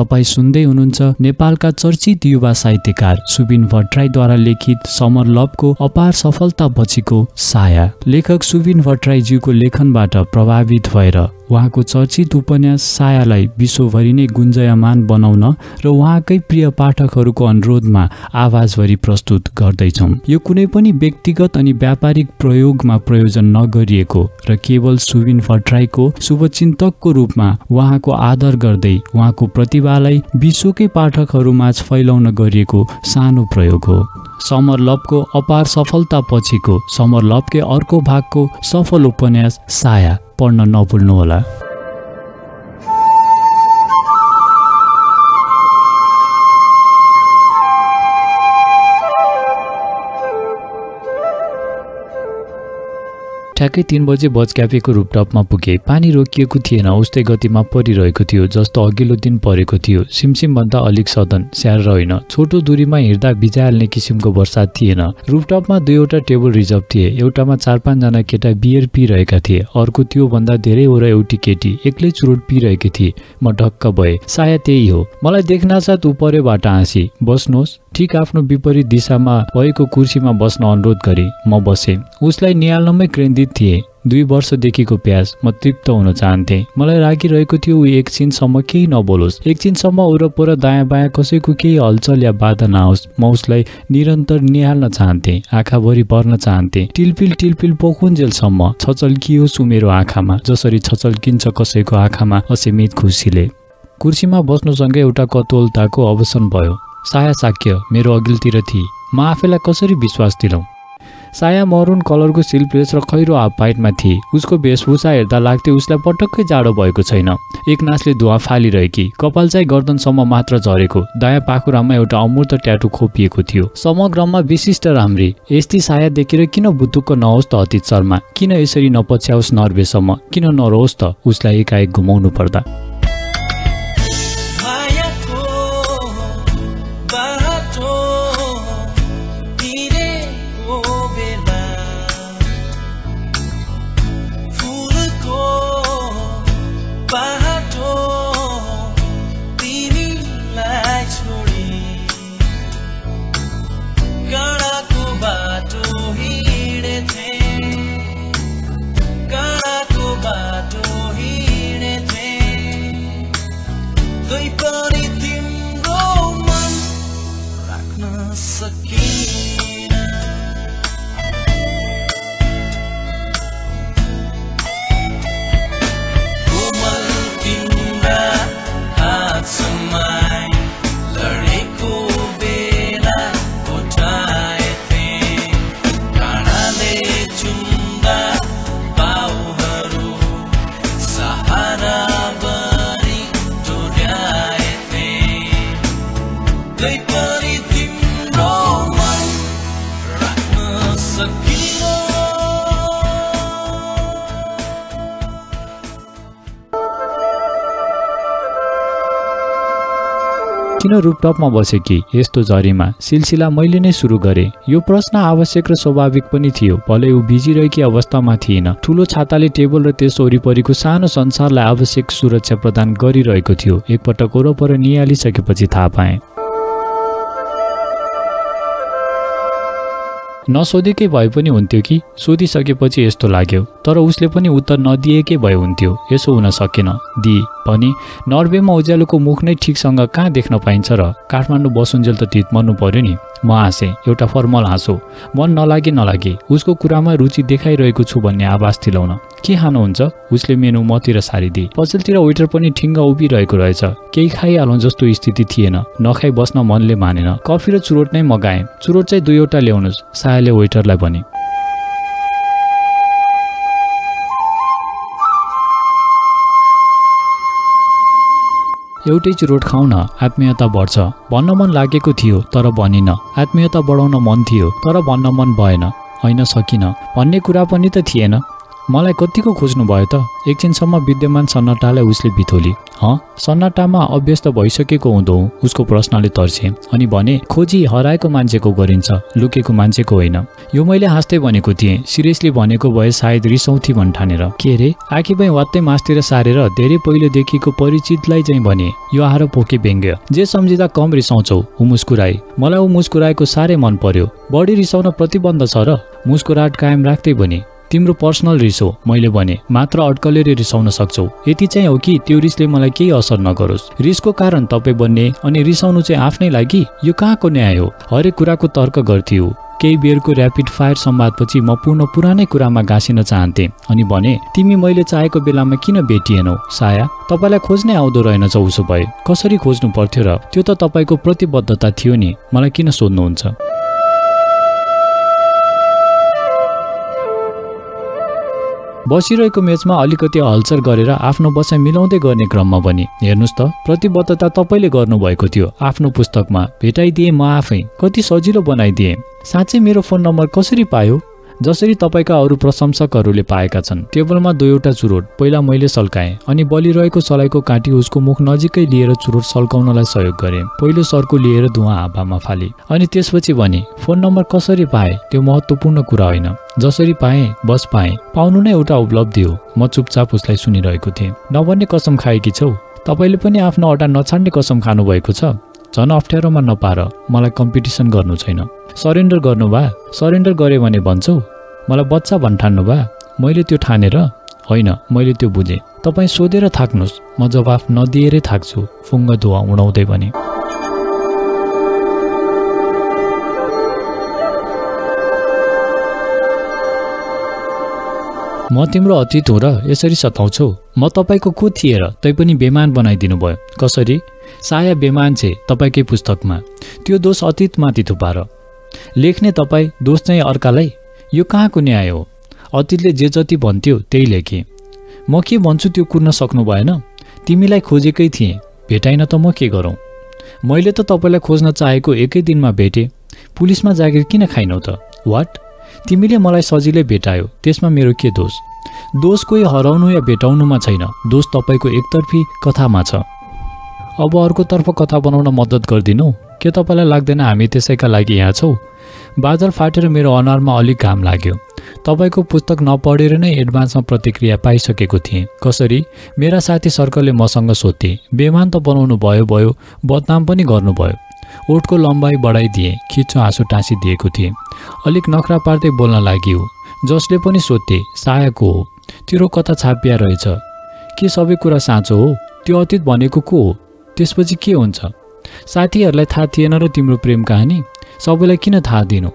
तपाईँ सुन्दै हुनुहुन्छ नेपालका चर्चित युवा साहित्यकार सुबिन भट्टराईद्वारा लिखित समर लभको अपार सफलता पछिको साया। लेखक सुबिन भट्टराईज्यूको लेखनबाट प्रभावित भएर उहाँको चर्चित उपन्यास सायालाई विश्वभरि नै गुन्जयमान बनाउन र उहाँकै प्रिय पाठकहरूको अनुरोधमा आवाजभरि प्रस्तुत गर्दैछौँ। यो कुनै पनि व्यक्तिगत अनि व्यापारिक प्रयोगमा प्रयोजन नगरिएको र केवल सुबिन भट्टराईको शुभचिन्तकको रूपमा उहाँको आदर गर्दै उहाँको प्रतिभालाई विश्वकै पाठकहरूमाझ फैलाउन गरिएको सानो प्रयोग हो। समर लभको अपार सफलता पछिको समर लभकै अर्को भागको सफल उपन्यास साया पढ्न नभुल्नुहोला। ठ्याक्कै तिन बजे बज क्याफेको रुपटपमा पुगे। पानी रोकिएको थिएन उस्तै गतिमा परिरहेको थियो जस्तो अघिल्लो दिन परेको थियो। सिमसिमभन्दा अलिक सदन स्याहार होइन छोटो दूरीमा हिँड्दा भिजाइहाल्ने किसिमको वर्षात थिएन। रुपटपमा दुईवटा टेबल रिजर्भ थिए। एउटामा चार पाँचजना केटा बियर पिइरहेका थिए। अर्को त्योभन्दा धेरैवटा एउटी केटी एक्लै चुरोट पिइरहेकी थिए। म ढक्क भए सायद त्यही हो। मलाई देख्नासाथ ऊ परेबाट हाँसी। बस्नुहोस्। ठिक आफ्नो विपरीत दिशामा भएको कुर्सीमा बस्न अनुरोध गरे। म बसेँ। उसलाई निहाल्नमै केन्द्रित थिए। दुई वर्षदेखिको प्यास म तृप्त हुन चाहन्थेँ। मलाई राखिरहेको थियो ऊ एकछिनसम्म केही नबोलोस्। एकछिनसम्म वरपर दायाँ बायाँ कसैको केही हलचल या बाधा नआओस् म उसलाई निरन्तर निहाल्न चाहन्थेँ आँखाभरि पर्न चाहन्थेँ। टिलपिल टिलपिल पोखुन्जेलसम्म छचल्कियोस् मेरो आँखामा जसरी छचल्किन्छ कसैको आँखामा असीमित खुसीले। कुर्सीमा बस्नुसँगै एउटा कतोलताको अवसान भयो। साया साक्य मेरो अघिल्तिर थिए म आफैलाई कसरी विश्वास दिलाउँ साया मरुन कलरको सिल्प्रेस र खैरो हाफ पाइटमा थिए। उसको वेशभूषा हेर्दा लाग्थ्यो उसलाई पटक्कै जाडो भएको छैन। एक नासले धुवा फालिरहेकी कपाल चाहिँ गर्दनसम्म मात्र झरेको। दायाँ पाखुरामा एउटा अमूर्त ट्याटु खोपिएको थियो। समग्रमा विशिष्ट राम्री। यस्ती साया देखेर किन बुतुक्क नहोस् त अतीत शर्मा? किन यसरी नपछ्याओस् नर्वेसम्म? किन नरहोस् त? उसलाई एकाएक घुमाउनु पर्दा। तै पनि तिम्रो मन राख्न सकिन किन रुपटपमा बसे कि? यस्तो झरीमा। सिलसिला मैले नै सुरु गरेँ। यो प्रश्न आवश्यक र स्वाभाविक पनि थियो। भले ऊ भिजिरहेकी अवस्थामा थिएन। ठुलो छाताले टेबल र त्यस वरिपरिको सानो संसारलाई आवश्यक सुरक्षा प्रदान गरिरहेको थियो। एकपटक वरपर निहालिसकेपछि थाहा पाएँ। नसोधेकै भए पनि हुन्थ्यो कि? सोधिसकेपछि यस्तो लाग्यो। तर उसले पनि उत्तर नदिएकै भए हुन्थ्यो। यसो हुन सकेन। दिए भने नर्वेमा उज्यालोको मुख नै ठिकसँग कहाँ देख्न पाइन्छ र? काठमाडौँ बसुन्जेल त टितमर्नु पर्यो नि। म हाँसेँ। एउटा फर्मल हाँसो। मन नलागे नलागे। उसको कुरामा रुचि देखाइरहेको छु भन्ने आवाज दिलाउन के खानुहुन्छ उसले मेनु मतिर सारिदिए पसलतिर वेटर पनि ठिङ्ग उभिरहेको रहेछ। केही खाइहालौँ जस्तो स्थिति थिएन। नखाइ बस्न मनले मानेन। कफी र चुरोट नै मगाएँ। चुरोट चाहिँ दुईवटा ल्याउनुहोस्। सायाले वेटरलाई भने। एउटै चुरोट खाउँ न आत्मीयता बढ्छ। भन्न मन लागेको थियो तर भनिन आत्मीयता बढाउन मन थियो तर भन्न मन भएन। होइन सकिन। भन्ने कुरा पनि त थिएन। मलाई कतिको खोज्नु भयो त? एकछिनसम्म विद्यमान सन्नाटालाई उसले बिथोली। हँ सन्नाटामा अभ्यस्त भइसकेको हुँदो उसको प्रश्नले तर्से। अनि भने खोजी हराएको मान्छेको गरिन्छ लुकेको मान्छेको होइन। यो मैले हाँस्दै भनेको थिएँ। सिरियसली भनेको भए सायद रिसौथी भन्ठानेर के अरे आखी भई वात्तै मासतिर सारेर धेरै पहिलेदेखिको परिचितलाई चाहिँ भने यो आएर पोके व्यङ्ग्य। जे सम्झिँदा कम रिसाउँछौ ऊ मुस्कुराई मलाई ऊ मुस्कुराएको साह्रै मन पर्यो। बढी रिसाउन प्रतिबन्ध छ र। मुस्कुराट कायम राख्दै भने तिम्रो पर्सनल रिस हो मैले भने। मात्र अड्कलेर रिसाउन सक्छौ। यति चाहिँ हो कि त्यो रिसले मलाई केही असर नगरोस्। रिसको कारण तपाईँ बन्ने अनि रिसाउनु चाहिँ आफ्नै लागि यो कहाँको न्याय हो? हरेक कुराको तर्क गर्थ्यो केही बेरको ऱ्यापिड फायर संवादपछि म पुनः पुरानै कुरामा गाँसिन चाहन्थे अनि भने तिमी मैले चाहेको बेलामा किन भेटिएनौ? साया तपाईँलाई खोज्नै आउँदो रहेनछ उसो भए। कसरी खोज्नु पर्थ्यो र? त्यो त तपाईँको प्रतिबद्धता थियो नि। मलाई किन सोध्नुहुन्छ? बसिरहेको मेचमा अलिकति हलचल गरेर आफ्नो बसाइ मिलाउँदै गर्ने क्रममा पनि हेर्नुहोस् त प्रतिबद्धता तपाईँले गर्नुभएको थियो आफ्नो पुस्तकमा। भेटाइदिएँ म आफै कति सजिलो बनाइदिएँ। साँच्चै मेरो फोन नम्बर कसरी पायो? जसरी तपाईँका अरू प्रशंसकहरूले पाएका छन् टेबलमा दुईवटा चुरोट पहिला मैले सल्काएँ अनि बलिरहेको सलाइको काँटी उसको मुख नजिकै लिएर चुरोट सल्काउनलाई सहयोग गरेँ। पहिलो सर्को लिएर धुवा हावामा फाले अनि त्यसपछि भने फोन नम्बर कसरी पाएँ त्यो महत्त्वपूर्ण कुरा होइन। जसरी पाएँ बस पाएँ। पाउनु नै एउटा उपलब्धि हो म चुपचाप उसलाई सुनिरहेको थिएँ। नभन्ने कसम खाएकी छौ? तपाईँले पनि आफ्नो अटा नछाड्ने कसम खानुभएको छ? झन् अप्ठ्यारोमा नपार मलाई कम्पिटिसन गर्नु छैन। सरेन्डर गर्नु भए सरेन्डर गरेँ भने भन्छौ मलाई बच्चा भन्ठान्नु भए मैले त्यो ठानेर होइन मैले त्यो बुझेँ। तपाईँ सोधेर थाक्नुहोस्। म जवाफ नदिएरै थाक्छु। फुङ्ग धुवा उडाउँदै भने। म तिम्रो अतीत हो र यसरी सताउँछौ। म तपाईँको को थिएँ र तै पनि बेमान बनाइदिनु भयो कसरी? साया बेमान छे तपाईँकै पुस्तकमा। त्यो दोष अतीतमाथि थुपार। लेख्ने तपाईँ दोष चाहिँ अर्कालाई? यो कहाँको न्याय हो अतीतले जे जति भन्थ्यो त्यही लेखेँ। म के भन्छु त्यो कुर्न सक्नु भएन? तिमीलाई खोजेकै थिएँ। भेटाइन त म के गरौँ? मैले त तपाईँलाई खोज्न चाहेको एकै दिनमा भेटेँ। पुलिसमा जागिर किन खाइनौ त? वाट तिमीले मलाई सजिलै भेटायो। त्यसमा मेरो के दोष? दोष कोही हराउनु या भेटाउनुमा छैन। दोष तपाईँको एकतर्फी कथामा छ। अब अर्कोतर्फ कथा बनाउन मद्दत गरिदिनु। के तपाईँलाई लाग्दैन हामी त्यसैका लागि यहाँ छौँ? बादल फाटेर मेरो अनुहारमा अलिक घाम लाग्यो। तपाईँको पुस्तक नपढेर नै एडभान्समा प्रतिक्रिया पाइसकेको थिएँ। कसरी? मेरा साथी सर्कलले मसँग सोध्थे। बेमान त बनाउनु भयो भयो बदनाम पनि गर्नुभयो। ओठको लम्बाइ बढाइदिए खिचो आँसु टाँसिदिएको थिएँ। अलिक नखरा पार्दै बोल्न लाग्यो जसले पनि सोध्थे सायाको हो। तेरो कथा छापिया रहेछ? के सबै कुरा साँचो हो? त्यो अतीत भनेको को हो? त्यसपछि के हुन्छ? साथीहरूलाई थाहा थिएन र तिम्रो प्रेम कहानी सबैलाई किन थाहा दिनु?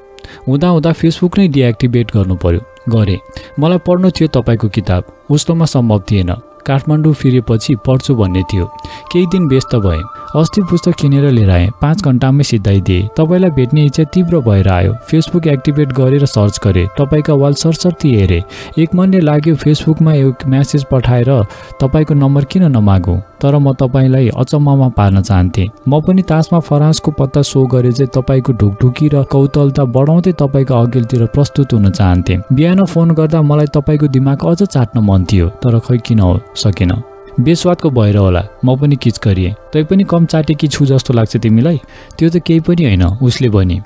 हुँदा हुँदा फेसबुक नै डिएक्टिभेट गर्नु पर्यो गरेँ मलाई पढ्नु थियो तपाईँको किताब। उसलोमा सम्भव थिएन। काठमाडौँ फिरेपछि पढ्छु भन्ने थियो। केही दिन व्यस्त भएँ। अस्ति पुस्तक किनेर लिएर आएँ। पाँच घन्टामै सिधाइदिएँ तपाईँलाई भेट्ने इच्छा तीव्र भएर आयो। फेसबुक एक्टिभेट गरेर सर्च गरेँ। तपाईँका वाल सरसर्ती हेरेँ। एक मनले लाग्यो फेसबुकमा एक म्यासेज पठाएर तपाईँको नम्बर किन नमागौँ? तर म तपाईँलाई अचम्ममा पार्न चाहन्थेँ। म पनि तासमा फरासको पत्ता सो गरे चाहिँ तपाईँको ढुकढुकी र कौतलता बढाउँदै तपाईँको अघिल्तिर प्रस्तुत हुन चाहन्थेँ। बिहान फोन गर्दा मलाई तपाईँको दिमाग अझ चाट्न मन थियो तर खै किन हो सकेन। बेस्वादको भएर होला म पनि किच गरिएँ तै पनि कम चाटेकी छु जस्तो लाग्छ तिमीलाई? त्यो त केही पनि होइन उसले भने।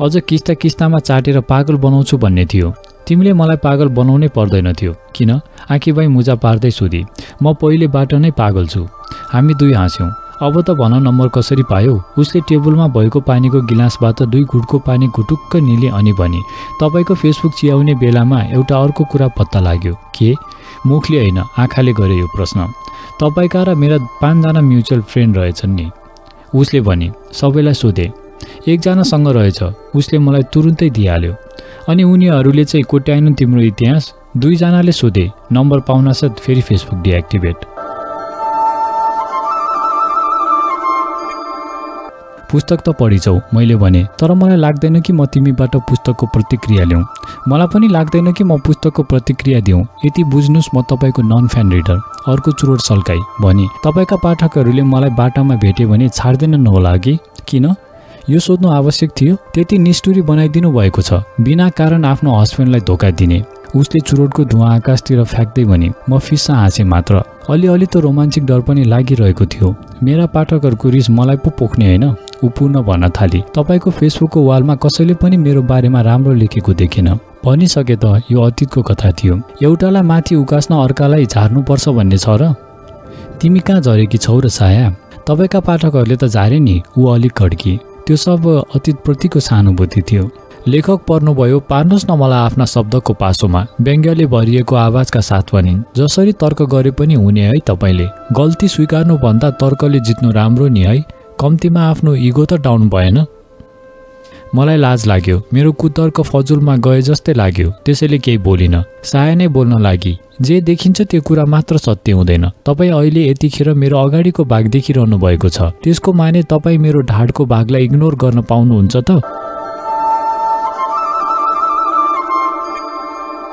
अझ किस्ता किस्तामा चाटेर पागल बनाउँछु भन्ने थियो। तिमीले मलाई पागल बनाउनै पर्दैन थियो। किन? आँखीबाई मुजा पार्दै सोधी। म पहिलेबाट नै पागल छु। हामी दुई हाँस्यौँ। अब त भन नम्बर कसरी पायो? उसले टेबलमा भएको पानीको गिलासबाट दुई घुटको पानी घुटुक्क निले अनि भने तपाईँको फेसबुक चियाउने बेलामा एउटा अर्को कुरा पत्ता लाग्यो। के? मुखले होइन आँखाले गरे यो प्रश्न। तपाईँका र मेरा पाँचजना म्युचुअल फ्रेन्ड रहेछन् नि। उसले भने सबैलाई सोधे। एकजनासँग रहेछ। उसले मलाई तुरुन्तै दिइहाल्यो। अनि उनीहरूले चाहिँ कोट्याएन तिम्रो इतिहास? दुईजनाले सोधे नम्बर पाउनासाथ फेरि फेसबुक डिएक्टिभेट। पुस्तक त पढिछौ मैले भने तर मलाई लाग्दैन कि म तिमीबाट पुस्तकको प्रतिक्रिया ल्याउँ मलाई पनि लाग्दैन कि म पुस्तकको प्रतिक्रिया दिउँ। यति बुझ्नुहोस् म तपाईँको नन फ्यान रिडर अर्को चुरोट सल्काई भने तपाईँका पाठकहरूले मलाई बाटामा भेट्यो भने छाड्दैनन् होला कि? किन? यो सोध्नु आवश्यक थियो त्यति निष्ठुरी बनाइदिनु भएको छ। बिना कारण आफ्नो हस्बेन्डलाई धोका दिने। उसले चुरोटको धुवा आकाशतिर फ्याँक्दै भने म फिस्सा हाँसेँ मात्र। अलिअलि त रोमान्चिक डर पनि लागिरहेको थियो। मेरा पाठकहरूको रिस मलाई पो पोख्ने होइन। ऊ भन्न थाली। तपाईँको फेसबुकको वालमा कसैले पनि मेरो बारेमा राम्रो लेखेको देखेन। भनिसके त यो अतीतको कथा थियो। एउटालाई माथि उकास्न अर्कालाई झार्नुपर्छ भन्ने छ र? तिमी कहाँ झरेकी छौ र साया? तपाईँका पाठकहरूले त झारे नि ऊ अलिक खड्की त्यो सब अतीतप्रतिको सहानुभूति थियो। लेखक पर्नुभयो पार्नुहोस् न मलाई आफ्ना शब्दको पासोमा। व्यङ्ग्यले भरिएको आवाजका साथ भनिन् जसरी तर्क गरे पनि हुने है तपाईँले। गल्ती स्वीकार्नुभन्दा तर्कले जित्नु राम्रो नि है। कम्तीमा आफ्नो इगो त डाउन भएन। मलाई लाज लाग्यो। मेरो कुतर्क फजुलमा गए जस्तै लाग्यो। त्यसैले केही बोलिन। साया नै बोल्न लागि। जे देखिन्छ त्यो कुरा मात्र सत्य हुँदैन। तपाईँ अहिले यतिखेर मेरो अगाडिको भाग देखिरहनु भएको छ। त्यसको माने तपाईँ मेरो ढाडको भागलाई इग्नोर गर्न पाउनुहुन्छ त?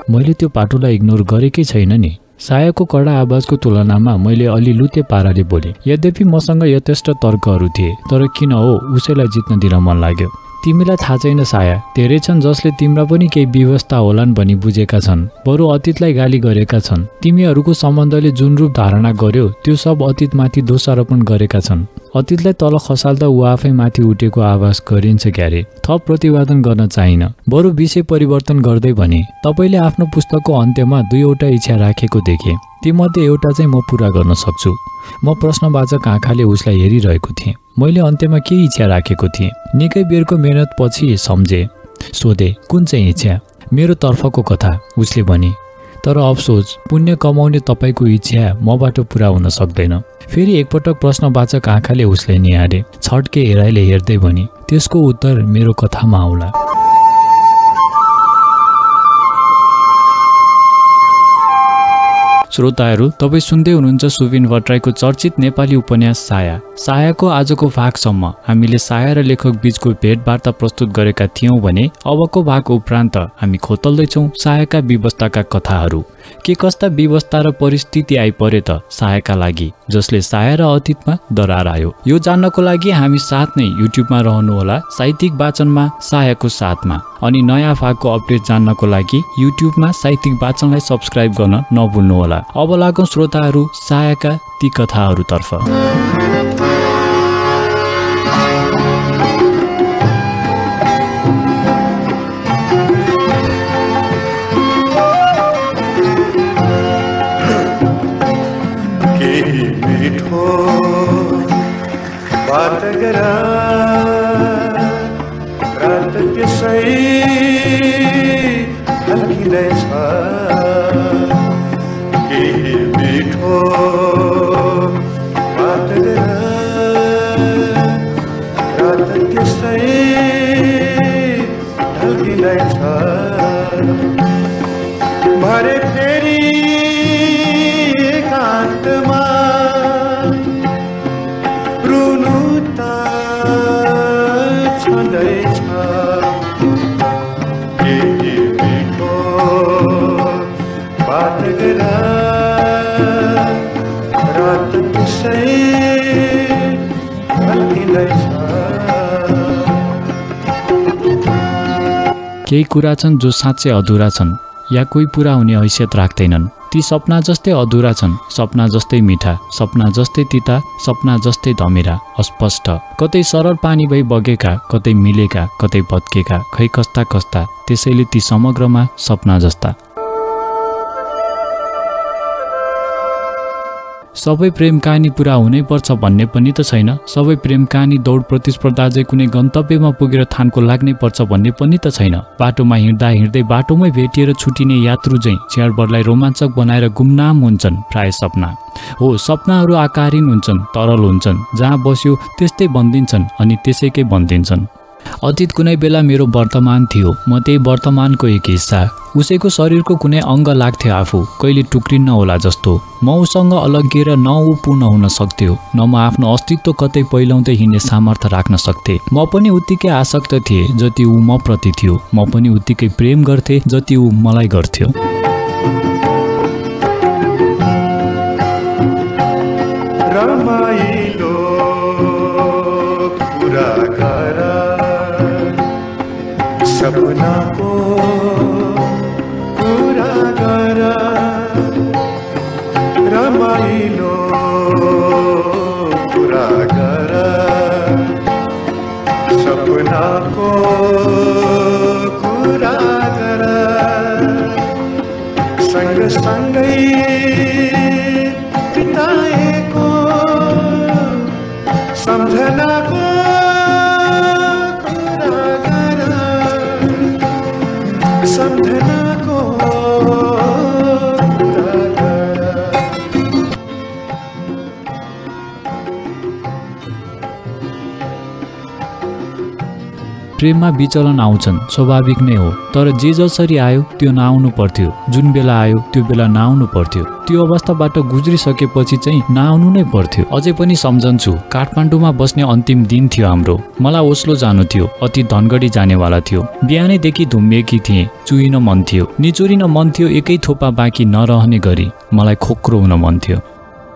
मैले त्यो पाटोलाई इग्नोर गरेकै छैन नि। सायाको कडा आवाजको तुलनामा मैले अलि लुते पाराले बोलेँ यद्यपि मसँग यथेष्ट तर्कहरू थिए तर किन हो? उसैलाई जित्न दिन मन लाग्यो। तिमीलाई थाहा छैन साया। धेरै छन् जसले तिम्रा पनि केही व्यवस्था होलान् भनी बुझेका छन्। बरु अतीतलाई गाली गरेका छन्। तिमीहरूको सम्बन्धले जुन रूप धारणा गर्यो त्यो सब अतीतमाथि दोषारोपण गरेका छन्। अतीतलाई तल खसाल्दा ऊ आफै माथि उठेको आवाज गरिन्छ क्यारे। थप प्रतिवादन गर्न चाहिन। बरु विषय परिवर्तन गर्दै भने तपाईँले आफ्नो पुस्तकको अन्त्यमा दुईवटा इच्छा राखेको देखेँ। तीमध्ये एउटा चाहिँ म पुरा गर्न सक्छु। म प्रश्नवाचक आँखाले उसलाई हेरिरहेको थिएँ। मैले अन्त्यमा के इच्छा राखेको थिएँ। निकै बेरको मेहनतपछि सम्झेँ सोधे कुन चाहिँ इच्छा? मेरो तर्फको कथा उसले भने। तर अफसोस पुण्य कमाउने तपाईँको इच्छा मबाट पुरा हुन सक्दैन। फेरि एकपटक प्रश्नवाचक आँखाले उसलाई निहारे छड्के हेराइले हेर्दै भने त्यसको उत्तर मेरो कथामा आउला। श्रोताहरू तपाईँ सुन्दै हुनुहुन्छ सुबिन भट्टराईको चर्चित नेपाली उपन्यास साया। सायाको आजको भागसम्म हामीले साया र लेखक बीचको भेटवार्ता प्रस्तुत गरेका थियौँ भने अबको भाग उपरान्त हामी खोतल्दैछौँ सायाका व्यवस्थाका कथाहरू। के कस्ता व्यवस्था र परिस्थिति आइपरे त सायाका लागि जसले साया र अतीतमा दरार आयो। यो जान्नको लागि हामी साथ नै युट्युबमा रहनुहोला साहित्यिक वाचनमा सायाको साथमा। अनि नयाँ भागको अपडेट जान्नको लागि युट्युबमा साहित्यिक वाचनलाई सब्सक्राइब गर्न नभुल्नुहोला अब लागौँ श्रोताहरू सायाका ती कथाहरूतर्फ। बात गरा रात छँदैछ केही केही कुरा छन् जो साँच्चै अधुरा छन् या कोही पुरा हुने हैसियत राख्दैनन्। ती सपना जस्तै अधुरा छन् सपना जस्तै मिठा सपना जस्तै तिता सपना जस्तै धमेरा अस्पष्ट। कतै सरल पानी भई बगेका कतै मिलेका कतै भत्केका खै कस्ता कस्ता त्यसैले ती समग्रमा सपना जस्ता। सबै प्रेम कहानी पुरा हुनै पर्छ भन्ने पनि त छैन। सबै प्रेम कहानी दौड प्रतिस्पर्धा चाहिँ कुनै गन्तव्यमा पुगेर थानको लाग्नै पर्छ भन्ने पनि त छैन। बाटोमा हिँड्दा हिँड्दै बाटोमै भेटिएर छुटिने यात्रु चाहिँ च्याडबरलाई रोमाञ्चक बनाएर गुमनाम हुन्छन् प्राय सपना। हो सपनाहरू आकारहीन हुन्छन् तरल हुन्छन्। जहाँ बस्यो त्यस्तै बन्दिन्छन् अनि त्यसैकै बन्दिन्छन्। अतीत कुनै बेला मेरो वर्तमान थियो। म त्यही वर्तमानको एक हिस्सा। उसैको शरीरको कुनै अङ्ग लाग्थ्यो आफू। कहिले टुक्रिन्न होला जस्तो। म उसँग अलग्गिएर न ऊ पूर्ण हुन सक्थ्यो। न म आफ्नो अस्तित्व कतै पहिलाउँदै हिँड्ने सामर्थ्य राख्न सक्थेँ। म पनि उत्तिकै आसक्त थिएँ जति ऊ म प्रति थियो। म पनि उत्तिकै प्रेम गर्थेँ जति ऊ मलाई गर्थ्यो। Marco. सम्झनाको कुरा प्रेममा विचलन आउँछन् स्वाभाविक नै हो। तर जे जसरी आयो त्यो नआउनु पर्थ्यो। जुन बेला आयो त्यो बेला नआउनु पर्थ्यो। त्यो अवस्थाबाट गुज्रिसकेपछि चाहिँ नआउनु नै पर्थ्यो। अझै पनि सम्झन्छु काठमाडौँमा बस्ने अन्तिम दिन थियो हाम्रो। मलाई ओस्लो जानु थियो अति धनगढी जानेवाला थियो। बिहानैदेखि धुम्मिएकी थिएँ चुहिन मन थियो। निचुरिन मन थियो एकै थोपा बाँकी नरहने गरी। मलाई खोक्रो हुन मन थियो।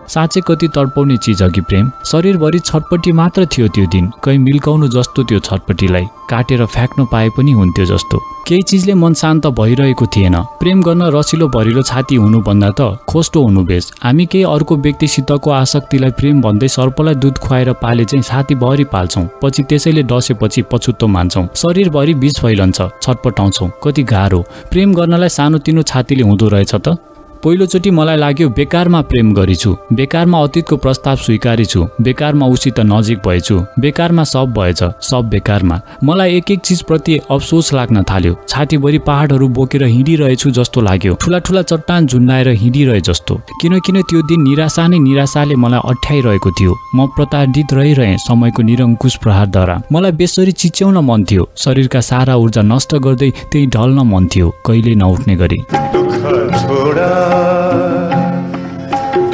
साँच्चै कति तडपाउने चिज अघि प्रेम। शरीरभरि छटपट्टि मात्र थियो त्यो दिन। कहीँ मिल्काउनु जस्तो त्यो छटपट्टिलाई। काटेर फ्याँक्न पाए पनि हुन्थ्यो जस्तो। केही चिजले मन शान्त भइरहेको थिएन। प्रेम गर्न रसिलो भरिलो छाती हुनुभन्दा त खोस्टो हुनु बेस हामी केही अर्को व्यक्तिसितको आसक्तिलाई प्रेम भन्दै सर्पलाई दुध खुवाएर पाले चाहिँ छातीभरि पाल्छौँ। पछि त्यसैले डसेपछि पछुत्तो मान्छौँ। शरीरभरि बिच फैलन्छ छटपटाउँछौँ। कति गाह्रो। प्रेम गर्नलाई सानोतिनो छातीले हुँदो रहेछ त। पहिलोचोटि मलाई लाग्यो बेकारमा प्रेम गरिछु। बेकारमा अतीतको प्रस्ताव स्वीकारेछु। बेकारमा उसित नजिक भएछु। बेकारमा सब भएछ सब बेकारमा। मलाई एक एक चिजप्रति अफसोस लाग्न थाल्यो। छातीभरि पहाडहरू बोकेर हिँडिरहेछु जस्तो लाग्यो। ठुला ठुला चट्टान झुन्डाएर हिँडिरहे जस्तो। किनकिन त्यो दिन निराशा नै निराशाले मलाई अठ्याइरहेको थियो। म प्रताडित रहिरहेँ समयको निरङ्कुश प्रहारद्वारा मलाई बेसरी चिच्याउन मन थियो। शरीरका सारा ऊर्जा नष्ट गर्दै त्यही ढल्न मन थियो। कहिले नउठ्ने गरी।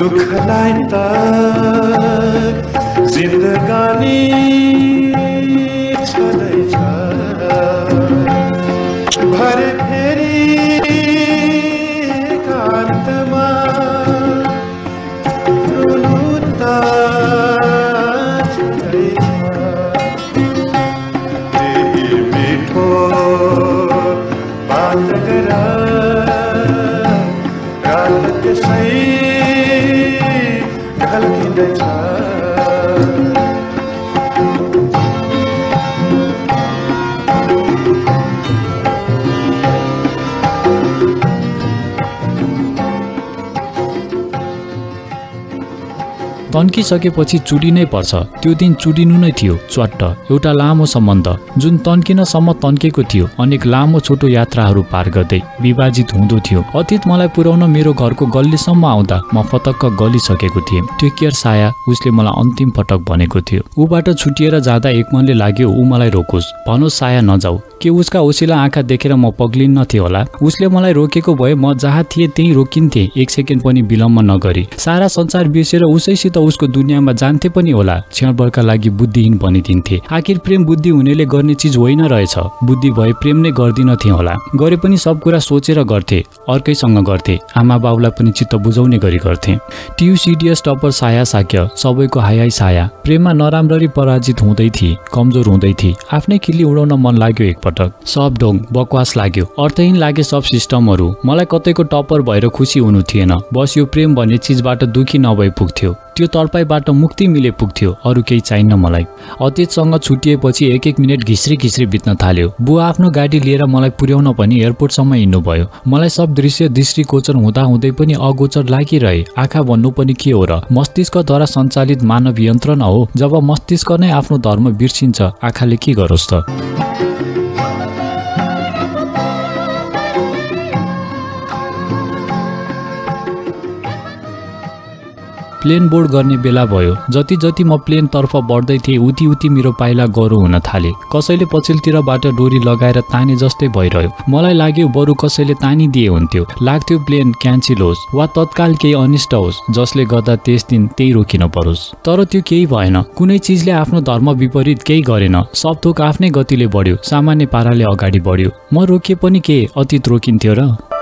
दुःख छोडा दुःखलाई त जिन्दगानी छँदैछ भरे फेरि एकान्तमा रुनु त छँदैछ त्यही मिठो बात गर रात त्यसै ढल्किँदैछ तन्किसकेपछि चुडिनै पर्छ। त्यो दिन चुडिनु नै थियो च्वाट्ट एउटा लामो सम्बन्ध। जुन तन्किनसम्म तन्केको थियो अनेक लामो छोटो यात्राहरू पार गर्दै विभाजित हुँदो थियो। अतीत मलाई पुर्याउन मेरो घरको गल्लीसम्म आउँदा म फतक्क गलिसकेको थिएँ। त्यो केयर साया उसले मलाई अन्तिम पटक भनेको थियो। ऊबाट छुटिएर जाँदा एक मनले लाग्यो ऊ मलाई रोकोस्। भनोस् साया नजाऊ। के उसका ओसिला आँखा देखेर म पग्लिन्न थिएँ होला? उसले मलाई रोकेको भए म जहाँ थिएँ त्यहीँ रोकिन्थेँ। एक सेकेन्ड पनि विलम्ब नगरी। सारा संसार बिर्सेर उसैसित उसको दुनियाँमा जान्थे पनि होला। क्षणभरका लागि बुद्धिहीन बनिदिन्थे आखिर प्रेम बुद्धि हुनेले गर्ने चिज होइन रहेछ। बुद्धि भए प्रेम नै गर्दिनथे होला। गरे पनि सब कुरा सोचेर गर्थे अर्कैसँग गर्थे। आमा बाउलाई पनि चित्त बुझाउने गरी गर्थे। टियुसिडिएस टप्पर साया साक्य सबैको हाई साया। प्रेममा नराम्ररी पराजित हुँदै थिए कमजोर हुँदै थिए। आफ्नै खिल्ली उडाउन मन लाग्यो एकपटक। सब ढोङ बकवास लाग्यो। अर्थहीन लागे सब सिस्टमहरू। मलाई कतैको टप्पर भएर खुसी हुनु थिएन। बस यो प्रेम भन्ने चिजबाट दुखी नभई पुग्थ्यो। त्यो तडपाईबाट मुक्ति मिले पुग्थ्यो अरू केही चाहिन्न मलाई। अतीतसँग छुटिएपछि एक एक मिनट घिस्री घिस्री बित्न थाल्यो। बुवा आफ्नो गाडी लिएर मलाई पुर्याउन पनि एयरपोर्टसम्म हिँड्नुभयो। मलाई सब दृश्य दृष्टिगोचर हुँदा हुँदै पनि अगोचर लागिरहे। आँखा भन्नु पनि के हो र? मस्तिष्कद्वारा सञ्चालित मानव यन्त्र न हो। जब मस्तिष्क नै आफ्नो धर्म बिर्सिन्छ आँखाले के गरोस् त? प्लेन बोर्ड गर्ने बेला भयो। जति जति म प्लेनतर्फ बढ्दै थिएँ उति उति मेरो पाइला गह्रो हुन थाले। कसैले पछिल्लोतिरबाट डोरी लगाएर ताने जस्तै भइरह्यो। मलाई लाग्यो बरु कसैले तानिदिए हुन्थ्यो। लाग्थ्यो प्लेन क्यान्सिल होस् वा तत्काल केही अनिष्ट होस् जसले गर्दा त्यस दिन त्यही रोकिन परोस्। तर त्यो केही भएन। कुनै चिजले आफ्नो धर्म विपरीत केही गरेन। सब थोक आफ्नै गतिले बढ्यो। सामान्य पाराले अगाडि बढ्यो। म रोकिए पनि के? अतीत रोकिन्थ्यो र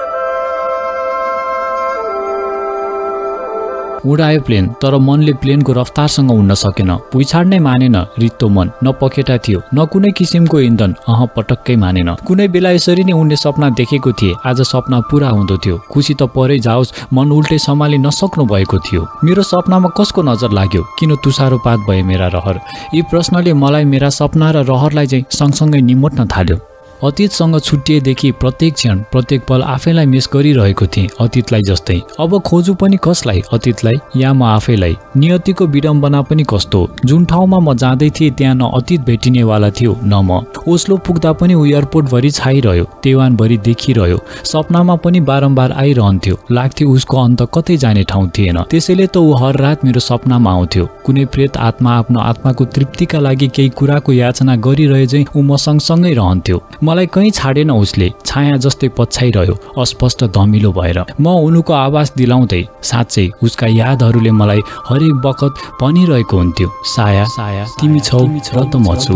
उडायो प्लेन तर मनले प्लेनको रफ्तारसँग उड्न सकेन। पुइछाड नै मानेन रित्तो मन न पखेटा थियो न कुनै किसिमको इन्धन अह पटक्कै मानेन। कुनै बेला यसरी नै उड्ने सपना देखेको थिए आज सपना पुरा हुँदो थियो। खुसी त परै जाओस् मन उल्टै सम्हाली नसक्नु भएको थियो। मेरो सपनामा कसको नजर लाग्यो? किन तुसारोपात भए मेरा रहर? यी प्रश्नले मलाई मेरा सपना र रहरलाई चाहिँ सँगसँगै निमोट्न थाल्यो। अतीतसँग छुट्टिएदेखि प्रत्येक क्षण प्रत्येक पल आफैलाई मिस गरिरहेको थिएँ अतीतलाई जस्तै। अब खोजु पनि कसलाई? अतीतलाई या म आफैलाई? नियतिको विडम्बना पनि कस्तो? जुन ठाउँमा म जाँदै थिएँ त्यहाँ न अतीत भेटिनेवाला थियो न म। ओस्लो पुग्दा पनि ऊ एयरपोर्टभरि छाइरह्यो तेवानभरि देखिरह्यो। सपनामा पनि बारम्बार आइरहन्थ्यो। लाग्थ्यो उसको अन्त कतै जाने ठाउँ थिएन। त्यसैले त ऊ हर रात मेरो सपनामा आउँथ्यो। कुनै प्रेत आत्मा आफ्नो आत्माको तृप्तिका लागि केही कुराको याचना गरिरहे चाहिँ ऊ म सँगसँगै रहन्थ्यो। मलाई कहीँ छाडेन उसले। छाया जस्तै पछ्याइरह्यो अस्पष्ट धमिलो भएर। म उनको आवाज दिलाउँदै साँच्चै उसका यादहरूले मलाई हरेक बखत भनिरहेको हुन्थ्यो। साया साया तिमी छौ र त म छु।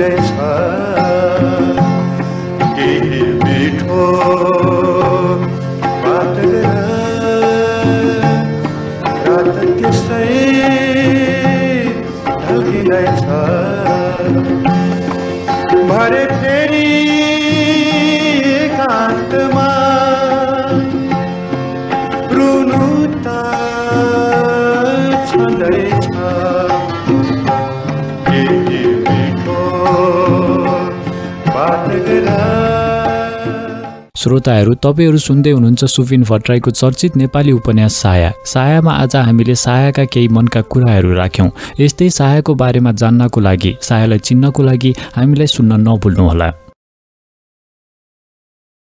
ढल्किँदैछ श्रोताहरू तपाईँहरू सुन्दै हुनुहुन्छ सुफिन भट्टराईको चर्चित नेपाली उपन्यास साया। सायामा आज हामीले सायाका केही मनका कुराहरू राख्यौँ। यस्तै सायाको बारेमा जान्नको लागि सायालाई चिन्नको लागि हामीलाई सुन्न नभुल्नुहोला।